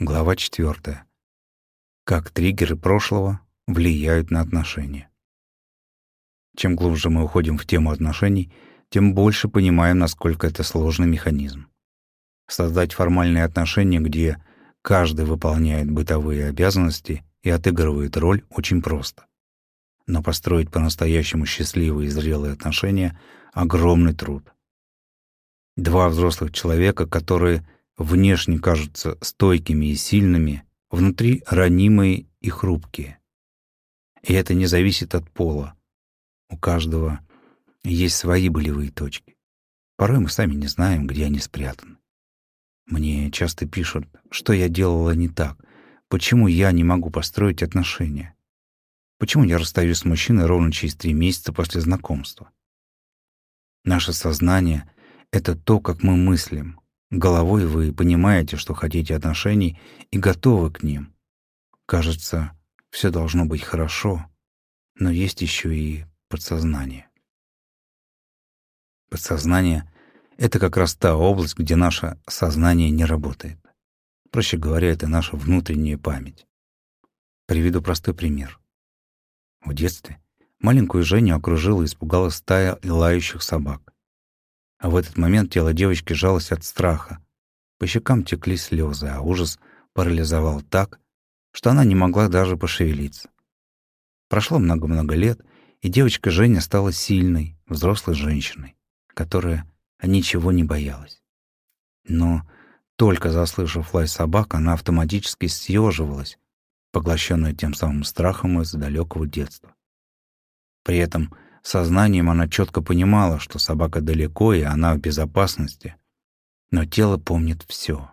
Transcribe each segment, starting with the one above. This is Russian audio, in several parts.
Глава 4. Как триггеры прошлого влияют на отношения. Чем глубже мы уходим в тему отношений, тем больше понимаем, насколько это сложный механизм. Создать формальные отношения, где каждый выполняет бытовые обязанности и отыгрывает роль, очень просто. Но построить по-настоящему счастливые и зрелые отношения — огромный труд. Два взрослых человека, которые внешне кажутся стойкими и сильными, внутри ранимые и хрупкие. И это не зависит от пола. У каждого есть свои болевые точки. Порой мы сами не знаем, где они спрятаны. Мне часто пишут, что я делала не так, почему я не могу построить отношения, почему я расстаюсь с мужчиной ровно через три месяца после знакомства. Наше сознание — это то, как мы мыслим, Головой вы понимаете, что хотите отношений и готовы к ним. Кажется, все должно быть хорошо, но есть еще и подсознание. Подсознание — это как раз та область, где наше сознание не работает. Проще говоря, это наша внутренняя память. Приведу простой пример. В детстве маленькую Женю окружила и испугала стая лающих собак. А в этот момент тело девочки жалось от страха. По щекам текли слезы, а ужас парализовал так, что она не могла даже пошевелиться. Прошло много-много лет, и девочка Женя стала сильной, взрослой женщиной, которая ничего не боялась. Но только заслышав лай собак, она автоматически съеживалась, поглощенная тем самым страхом из далекого детства. При этом Сознанием она четко понимала, что собака далеко и она в безопасности, но тело помнит все.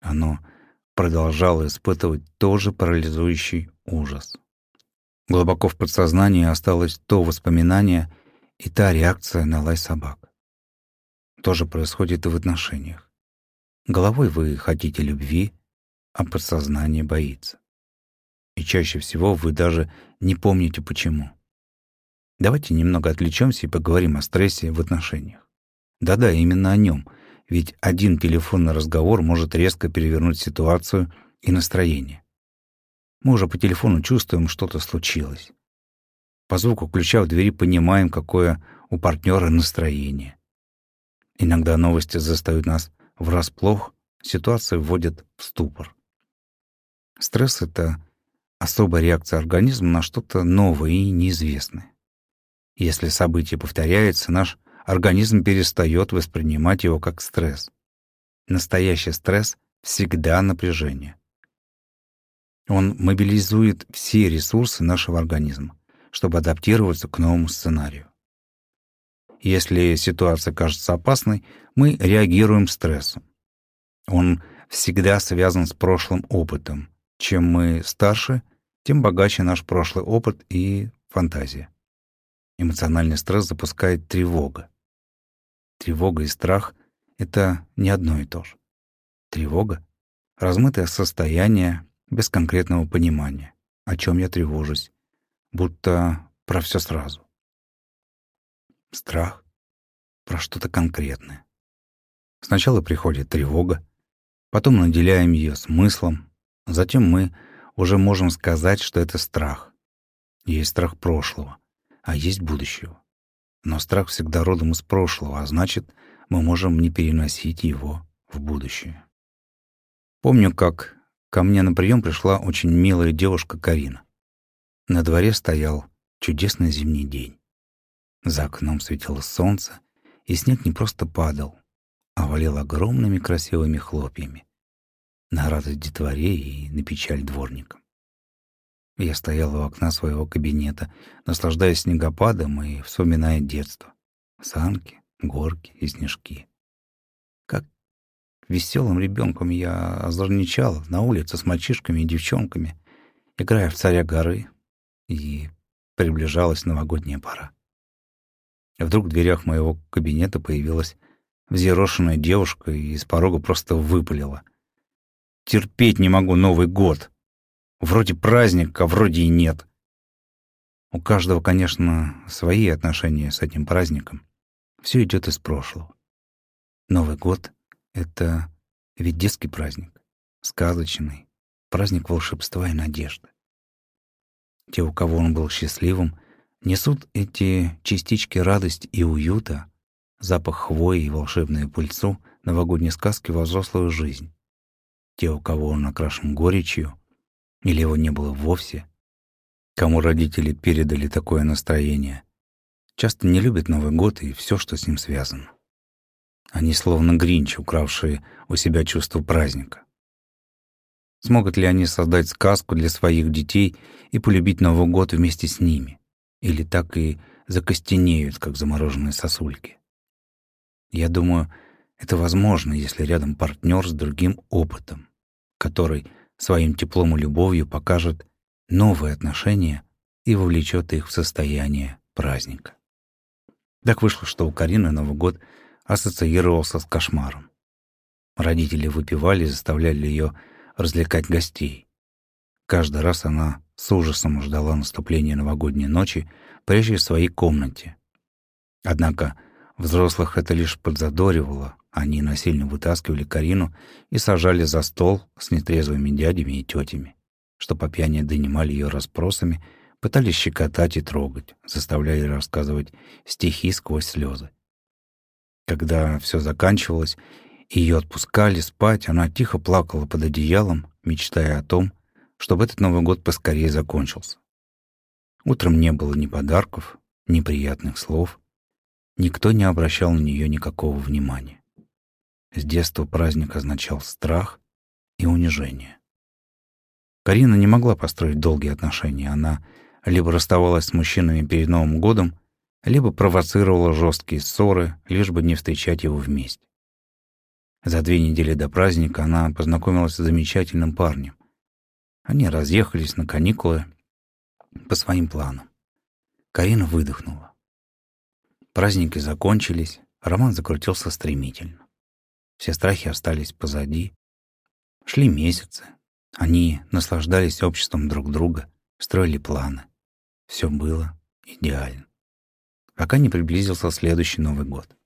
Оно продолжало испытывать тоже парализующий ужас. Глубоко в подсознании осталось то воспоминание и та реакция на лай собак. То же происходит и в отношениях. Головой вы хотите любви, а подсознание боится. И чаще всего вы даже не помните почему. Давайте немного отвлечемся и поговорим о стрессе в отношениях. Да-да, именно о нем, ведь один телефонный разговор может резко перевернуть ситуацию и настроение. Мы уже по телефону чувствуем, что-то случилось. По звуку ключа в двери понимаем, какое у партнера настроение. Иногда новости застают нас врасплох, ситуация вводит в ступор. Стресс — это особая реакция организма на что-то новое и неизвестное. Если событие повторяется, наш организм перестает воспринимать его как стресс. Настоящий стресс всегда напряжение. Он мобилизует все ресурсы нашего организма, чтобы адаптироваться к новому сценарию. Если ситуация кажется опасной, мы реагируем стрессом. Он всегда связан с прошлым опытом. Чем мы старше, тем богаче наш прошлый опыт и фантазия. Эмоциональный стресс запускает тревога. Тревога и страх — это не одно и то же. Тревога — размытое состояние без конкретного понимания, о чем я тревожусь, будто про все сразу. Страх — про что-то конкретное. Сначала приходит тревога, потом наделяем ее смыслом, затем мы уже можем сказать, что это страх. Есть страх прошлого — а есть будущего. Но страх всегда родом из прошлого, а значит, мы можем не переносить его в будущее. Помню, как ко мне на прием пришла очень милая девушка Карина. На дворе стоял чудесный зимний день. За окном светило солнце, и снег не просто падал, а валил огромными красивыми хлопьями на радость детворе и на печаль дворникам. Я стоял у окна своего кабинета, наслаждаясь снегопадом и вспоминая детство. Санки, горки и снежки. Как веселым ребенком я озорничал на улице с мальчишками и девчонками, играя в царя горы, и приближалась новогодняя пора. Вдруг в дверях моего кабинета появилась взъерошенная девушка и из порога просто выпалила. «Терпеть не могу Новый год!» Вроде праздник, а вроде и нет. У каждого, конечно, свои отношения с этим праздником. Все идет из прошлого. Новый год — это ведь детский праздник. сказочный, праздник волшебства и надежды. Те, у кого он был счастливым, несут эти частички радости и уюта, запах хвои и волшебную пыльцу новогодней сказки во взрослую жизнь. Те, у кого он окрашен горечью, или его не было вовсе, кому родители передали такое настроение, часто не любят Новый год и все, что с ним связано. Они словно гринч, укравшие у себя чувство праздника. Смогут ли они создать сказку для своих детей и полюбить Новый год вместе с ними? Или так и закостенеют, как замороженные сосульки? Я думаю, это возможно, если рядом партнер с другим опытом, который своим теплом и любовью покажет новые отношения и вовлечет их в состояние праздника. Так вышло, что у Карины Новый год ассоциировался с кошмаром. Родители выпивали и заставляли ее развлекать гостей. Каждый раз она с ужасом ждала наступления новогодней ночи, прежде в своей комнате. Однако взрослых это лишь подзадоривало, они насильно вытаскивали Карину и сажали за стол с нетрезвыми дядями и тетями, что по пьяни донимали ее расспросами, пытались щекотать и трогать, заставляли рассказывать стихи сквозь слезы. Когда все заканчивалось, ее отпускали спать, она тихо плакала под одеялом, мечтая о том, чтобы этот Новый год поскорее закончился. Утром не было ни подарков, ни приятных слов. Никто не обращал на нее никакого внимания. С детства праздник означал страх и унижение. Карина не могла построить долгие отношения. Она либо расставалась с мужчинами перед Новым годом, либо провоцировала жесткие ссоры, лишь бы не встречать его вместе. За две недели до праздника она познакомилась с замечательным парнем. Они разъехались на каникулы по своим планам. Карина выдохнула. Праздники закончились, роман закрутился стремительно. Все страхи остались позади. Шли месяцы. Они наслаждались обществом друг друга, строили планы. Все было идеально. Пока не приблизился следующий Новый год.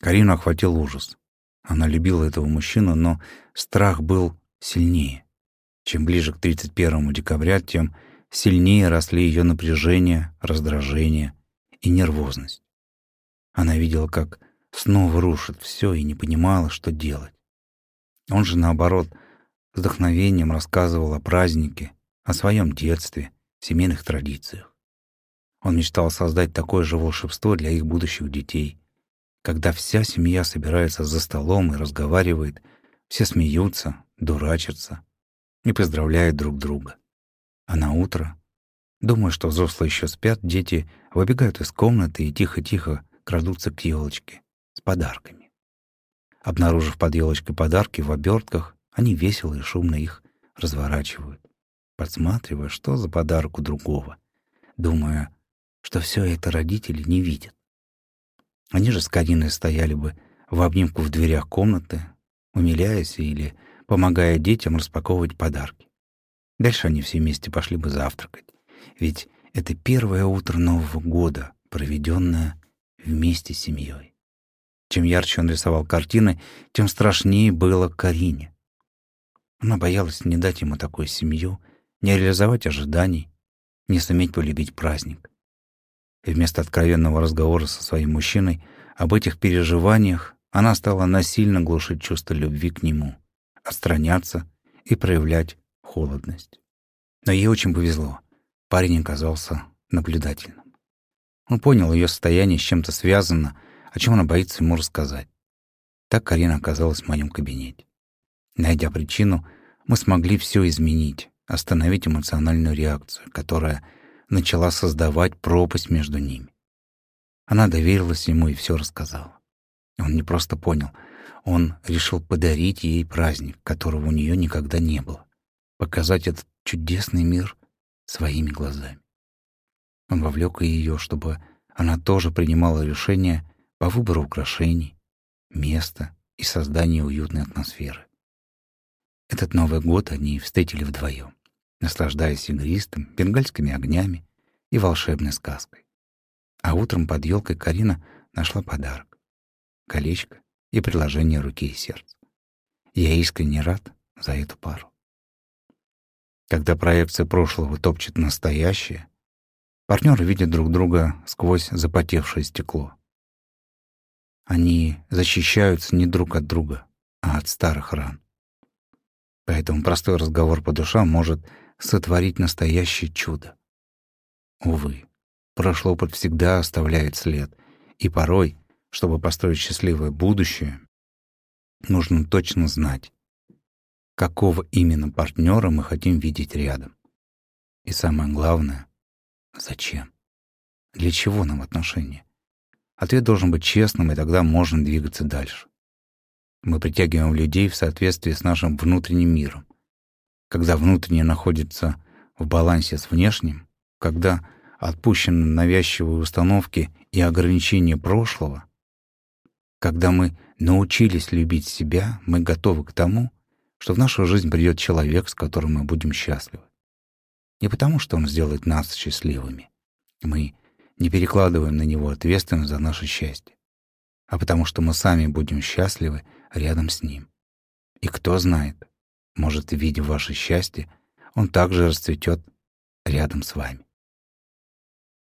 Карину охватил ужас. Она любила этого мужчину, но страх был сильнее. Чем ближе к 31 декабря, тем сильнее росли ее напряжение, раздражение и нервозность. Она видела, как снова рушит все и не понимала, что делать. Он же, наоборот, с вдохновением рассказывал о празднике, о своем детстве, семейных традициях. Он мечтал создать такое же волшебство для их будущих детей, когда вся семья собирается за столом и разговаривает, все смеются, дурачатся и поздравляют друг друга. А на утро, думая, что взрослые еще спят, дети выбегают из комнаты и тихо-тихо крадутся к елочке подарками. Обнаружив под елочкой подарки в обертках, они весело и шумно их разворачивают, подсматривая, что за подарок у другого, думая, что все это родители не видят. Они же с Кариной стояли бы в обнимку в дверях комнаты, умиляясь или помогая детям распаковывать подарки. Дальше они все вместе пошли бы завтракать. Ведь это первое утро Нового года, проведенное вместе с семьей. Чем ярче он рисовал картины, тем страшнее было Карине. Она боялась не дать ему такую семью, не реализовать ожиданий, не суметь полюбить праздник. И вместо откровенного разговора со своим мужчиной об этих переживаниях она стала насильно глушить чувство любви к нему, отстраняться и проявлять холодность. Но ей очень повезло. Парень оказался наблюдательным. Он понял ее состояние с чем-то связано, о чем она боится ему рассказать. Так Карина оказалась в моем кабинете. Найдя причину, мы смогли все изменить, остановить эмоциональную реакцию, которая начала создавать пропасть между ними. Она доверилась ему и все рассказала. Он не просто понял, он решил подарить ей праздник, которого у нее никогда не было, показать этот чудесный мир своими глазами. Он вовлек ее, чтобы она тоже принимала решения по выбору украшений, места и созданию уютной атмосферы. Этот Новый год они встретили вдвоем, наслаждаясь игристым, бенгальскими огнями и волшебной сказкой. А утром под елкой Карина нашла подарок — колечко и приложение руки и сердца. Я искренне рад за эту пару. Когда проекция прошлого топчет настоящее, партнеры видят друг друга сквозь запотевшее стекло. Они защищаются не друг от друга, а от старых ран. Поэтому простой разговор по душам может сотворить настоящее чудо. Увы, прошлый опыт всегда оставляет след, и порой, чтобы построить счастливое будущее, нужно точно знать, какого именно партнера мы хотим видеть рядом. И самое главное — зачем? Для чего нам отношения? Ответ должен быть честным, и тогда можно двигаться дальше. Мы притягиваем людей в соответствии с нашим внутренним миром. Когда внутреннее находится в балансе с внешним, когда отпущены навязчивые установки и ограничения прошлого, когда мы научились любить себя, мы готовы к тому, что в нашу жизнь придет человек, с которым мы будем счастливы. Не потому, что он сделает нас счастливыми. Мы не перекладываем на него ответственность за наше счастье, а потому что мы сами будем счастливы рядом с ним. И кто знает, может, видя ваше счастье, он также расцветет рядом с вами.